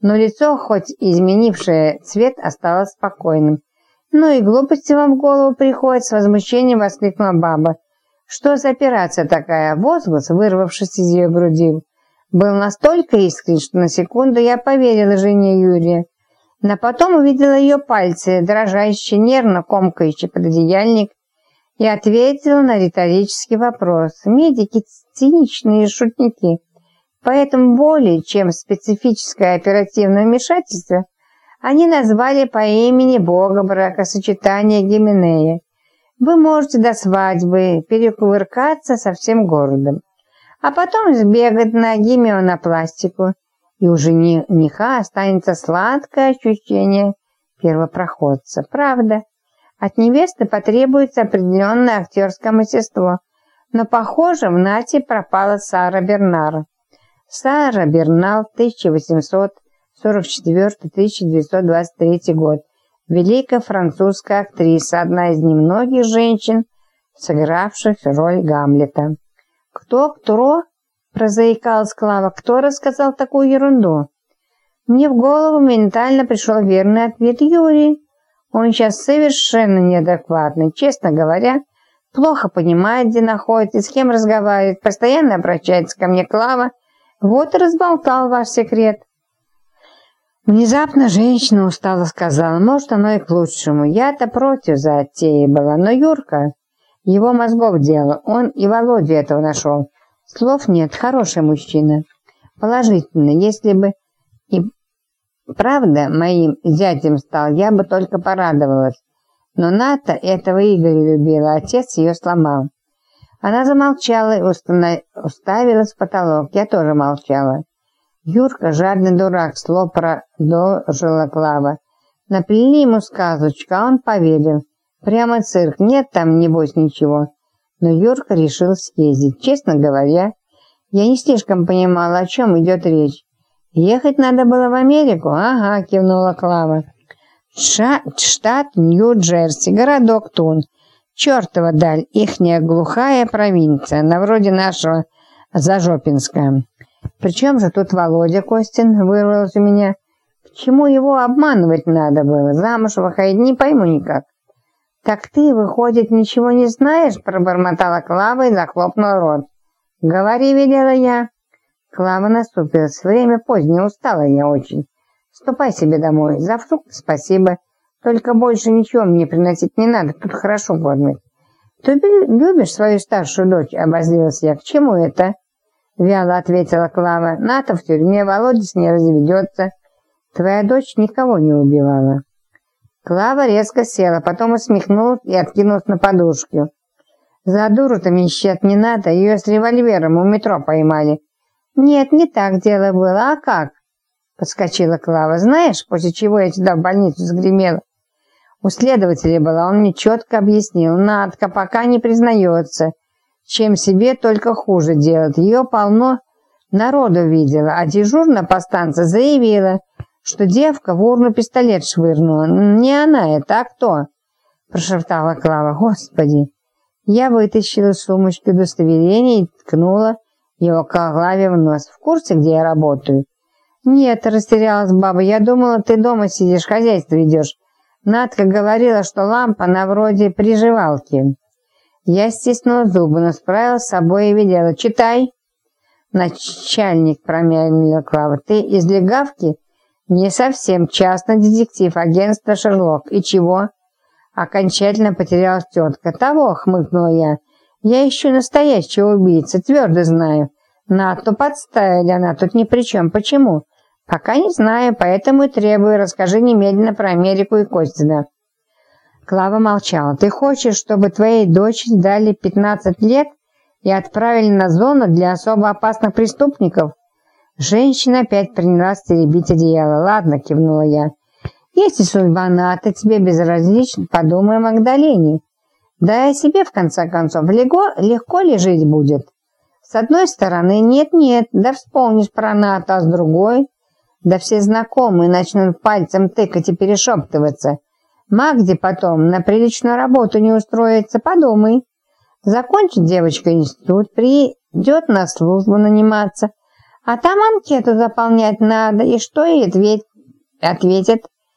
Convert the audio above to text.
но лицо, хоть изменившее цвет, осталось спокойным. «Ну и глупости вам в голову приходят!» С возмущением воскликнула баба. «Что за операция такая?» Возглас, вырвавшись из ее груди, был настолько искренен, что на секунду я поверила жене Юрия. Но потом увидела ее пальцы, дрожащие, нервно комкающие пододеяльник, и ответила на риторический вопрос. Медики – циничные шутники, поэтому более чем специфическое оперативное вмешательство они назвали по имени бога бракосочетания Гименея. Вы можете до свадьбы перекувыркаться со всем городом, а потом сбегать на гимеонопластику, и у жениха останется сладкое ощущение первопроходца. Правда, от невесты потребуется определенное актерское мастерство, но, похоже, в Нате пропала Сара Бернара. Сара Бернал, 1844-1923 год, великая французская актриса, одна из немногих женщин, сыгравших роль Гамлета. «Кто, кто?» – прозаикалась Клава. «Кто рассказал такую ерунду?» Мне в голову ментально пришел верный ответ Юрий. Он сейчас совершенно неадекватный, честно говоря, плохо понимает, где находится с кем разговаривает, постоянно обращается ко мне Клава. Вот и разболтал ваш секрет. Внезапно женщина устало сказала, может, оно и к лучшему. Я-то против затеи была, но Юрка, его мозгов дело, он и Володю этого нашел. Слов нет, хороший мужчина. Положительно, если бы и правда моим зятем стал, я бы только порадовалась. Но Ната этого Игоря любила, отец ее сломал. Она замолчала и уставилась в потолок. Я тоже молчала. Юрка, жадный дурак, сло продолжила Клава. Наплели ему сказочку, а он поверил. Прямо цирк, нет там, небось, ничего. Но Юрка решил съездить. Честно говоря, я не слишком понимала, о чем идет речь. Ехать надо было в Америку? Ага, кивнула Клава. Штат Нью-Джерси, городок Тун. Чертова даль, ихняя глухая провинция, на вроде нашего Зажопинска. Причем же тут Володя Костин вырвалось у меня. К чему его обманывать надо было? Замуж выходить не пойму никак. «Так ты, выходит, ничего не знаешь?» – пробормотала Клава и захлопнула рот. «Говори», – велела я. Клава наступилась. Время позднее, устала я очень. Ступай себе домой. За фрукты спасибо. Только больше ничего мне приносить не надо. Тут хорошо кормят. Ты любишь свою старшую дочь? Обозлилась я. К чему это? Вяло ответила Клава. Ната в тюрьме, Володя с ней разведется. Твоя дочь никого не убивала. Клава резко села, потом усмехнулась и откинулась на подушку. За дуру-то мещет не надо, ее с револьвером у метро поймали. Нет, не так дело было, а как? Подскочила Клава. Знаешь, после чего я сюда в больницу загремела? У следователя была, он мне четко объяснил. Надка пока не признается, чем себе только хуже делает. Ее полно народу видела, а дежурная по станции заявила, что девка в урну пистолет швырнула. Не она это, а кто? Прошептала Клава. Господи! Я вытащила сумочку удостоверения и ткнула его к Клаве в нос. В курсе, где я работаю? Нет, растерялась баба. Я думала, ты дома сидишь, хозяйство ведешь. Надка говорила, что лампа на вроде приживалки. Я стиснула зубы, но справилась с собой и видела. Читай. Начальник промямлила Клава. Ты из легавки? Не совсем частный детектив агентства Шерлок. И чего? Окончательно потерялась тетка. Того, хмыкнула я. Я ищу настоящего убийца, твердо знаю. Нату подставили, она тут ни при чем. Почему? Пока не знаю, поэтому и требую. Расскажи немедленно про Америку и Костина. Клава молчала. Ты хочешь, чтобы твоей дочери дали 15 лет и отправили на зону для особо опасных преступников? Женщина опять принялась теребить одеяло. «Ладно», — кивнула я. «Если судьба Ната тебе безразлична, подумай о Магдалене. Да и себе, в конце концов, легко, легко ли жить будет? С одной стороны, нет-нет, да вспомнишь про Ната, а с другой, да все знакомые начнут пальцем тыкать и перешептываться. Магде потом на приличную работу не устроится, подумай. Закончит девочка институт, придет на службу наниматься, А там анкету заполнять надо, и что ей ответь? ответят?